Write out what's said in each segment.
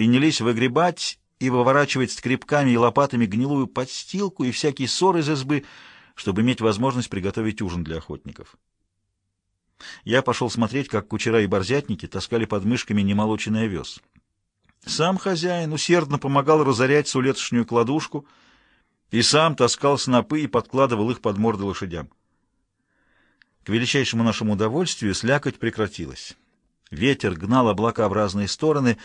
принялись выгребать и выворачивать скребками и лопатами гнилую подстилку и всякий ссор из избы, чтобы иметь возможность приготовить ужин для охотников. Я пошел смотреть, как кучера и борзятники таскали под мышками немолоченный овес. Сам хозяин усердно помогал разорять сулетошнюю кладушку и сам таскал снопы и подкладывал их под морды лошадям. К величайшему нашему удовольствию слякоть прекратилась. Ветер гнал облака в разные стороны,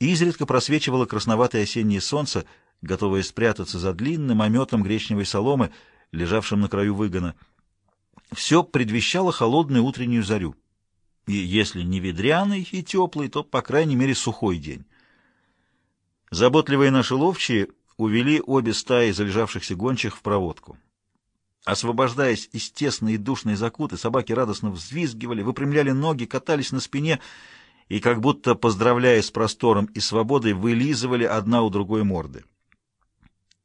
изредка просвечивало красноватое осеннее солнце, готовое спрятаться за длинным ометом гречневой соломы, лежавшим на краю выгона. Все предвещало холодную утреннюю зарю. И если не ведряный и теплый, то, по крайней мере, сухой день. Заботливые наши ловчие увели обе стаи залежавшихся гончих в проводку. Освобождаясь из тесной и душной закуты, собаки радостно взвизгивали, выпрямляли ноги, катались на спине и, как будто поздравляя с простором и свободой, вылизывали одна у другой морды.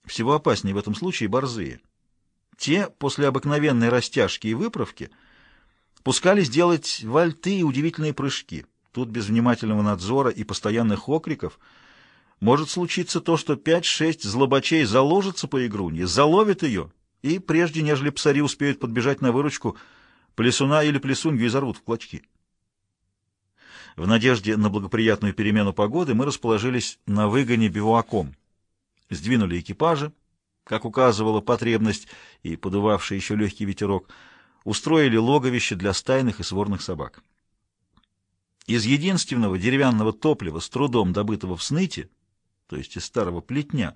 Всего опаснее в этом случае борзые. Те, после обыкновенной растяжки и выправки, пускались делать вальты и удивительные прыжки. Тут без внимательного надзора и постоянных окриков может случиться то, что пять-шесть злобачей заложатся по игруне, заловят ее — и, прежде нежели псари успеют подбежать на выручку, плесуна или плесунью изорвут в клочки. В надежде на благоприятную перемену погоды мы расположились на выгоне бивуаком. Сдвинули экипажи, как указывала потребность и подувавший еще легкий ветерок, устроили логовище для стайных и сворных собак. Из единственного деревянного топлива, с трудом добытого в сныте, то есть из старого плетня,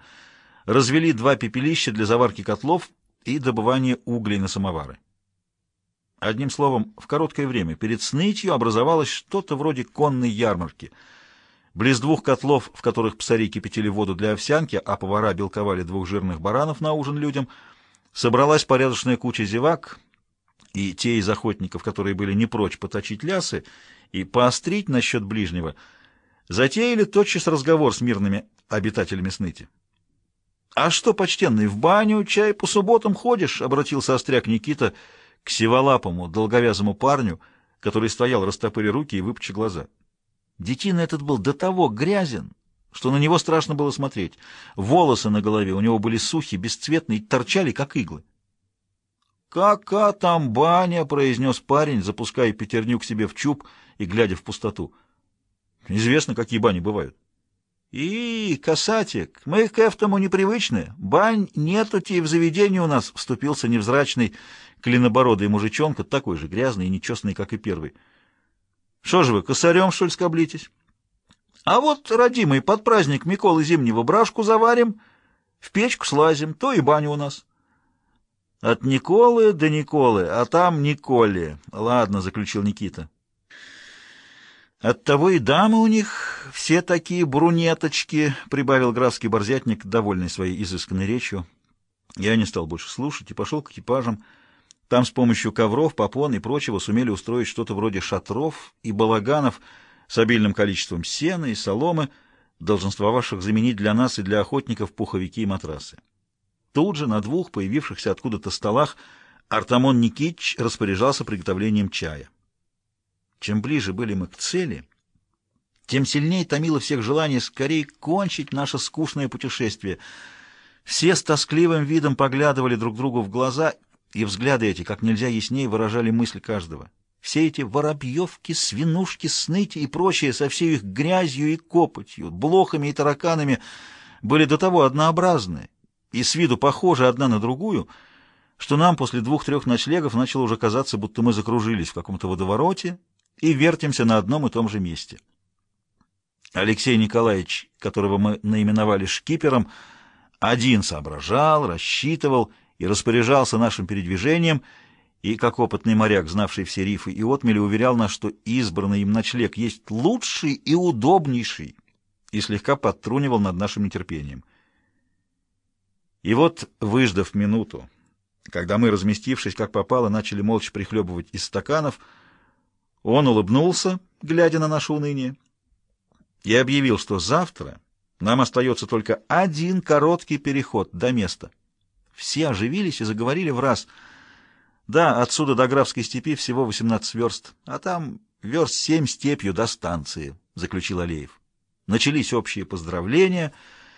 развели два пепелища для заварки котлов и добывание углей на самовары. Одним словом, в короткое время перед снытью образовалось что-то вроде конной ярмарки. Близ двух котлов, в которых псари кипятили воду для овсянки, а повара белковали двух жирных баранов на ужин людям, собралась порядочная куча зевак, и те из охотников, которые были не прочь поточить лясы и поострить насчет ближнего, затеяли тотчас разговор с мирными обитателями сныти. «А что, почтенный, в баню чай по субботам ходишь?» — обратился остряк Никита к сиволапому, долговязому парню, который стоял, растопыря руки и выпучи глаза. Детина этот был до того грязен, что на него страшно было смотреть. Волосы на голове у него были сухие, бесцветные, торчали, как иглы. «Кака там баня!» — произнес парень, запуская пятерню к себе в чуб и глядя в пустоту. «Известно, какие бани бывают». «И, касатик, мы к этому непривычны. Бань нету те в заведении у нас», — вступился невзрачный клинобородый мужичонка, такой же грязный и нечестный, как и первый. «Что же вы, косарем, что ли, скоблитесь?» «А вот, родимый, под праздник Миколы Зимнего брашку заварим, в печку слазим, то и баня у нас». «От Николы до Николы, а там Николе. Ладно», — заключил Никита. Оттого и дамы у них все такие брунеточки, — прибавил графский борзятник, довольный своей изысканной речью. Я не стал больше слушать и пошел к экипажам. Там с помощью ковров, попон и прочего сумели устроить что-то вроде шатров и балаганов с обильным количеством сена и соломы, долженствовавших заменить для нас и для охотников пуховики и матрасы. Тут же на двух появившихся откуда-то столах Артамон Никитич распоряжался приготовлением чая. Чем ближе были мы к цели, тем сильнее томило всех желание скорее кончить наше скучное путешествие. Все с тоскливым видом поглядывали друг другу в глаза, и взгляды эти как нельзя яснее выражали мысль каждого. Все эти воробьевки, свинушки, сныти и прочие со всей их грязью и копотью, блохами и тараканами были до того однообразны и с виду похожи одна на другую, что нам после двух-трех ночлегов начало уже казаться, будто мы закружились в каком-то водовороте и вертимся на одном и том же месте. Алексей Николаевич, которого мы наименовали шкипером, один соображал, рассчитывал и распоряжался нашим передвижением, и, как опытный моряк, знавший все рифы и отмели, уверял нас, что избранный им ночлег есть лучший и удобнейший, и слегка подтрунивал над нашим нетерпением. И вот, выждав минуту, когда мы, разместившись как попало, начали молча прихлебывать из стаканов — он улыбнулся, глядя на наше уныние, и объявил, что завтра нам остается только один короткий переход до места. Все оживились и заговорили в раз. Да, отсюда до Графской степи всего 18 верст, а там верст семь степью до станции, — заключил Алеев. Начались общие поздравления —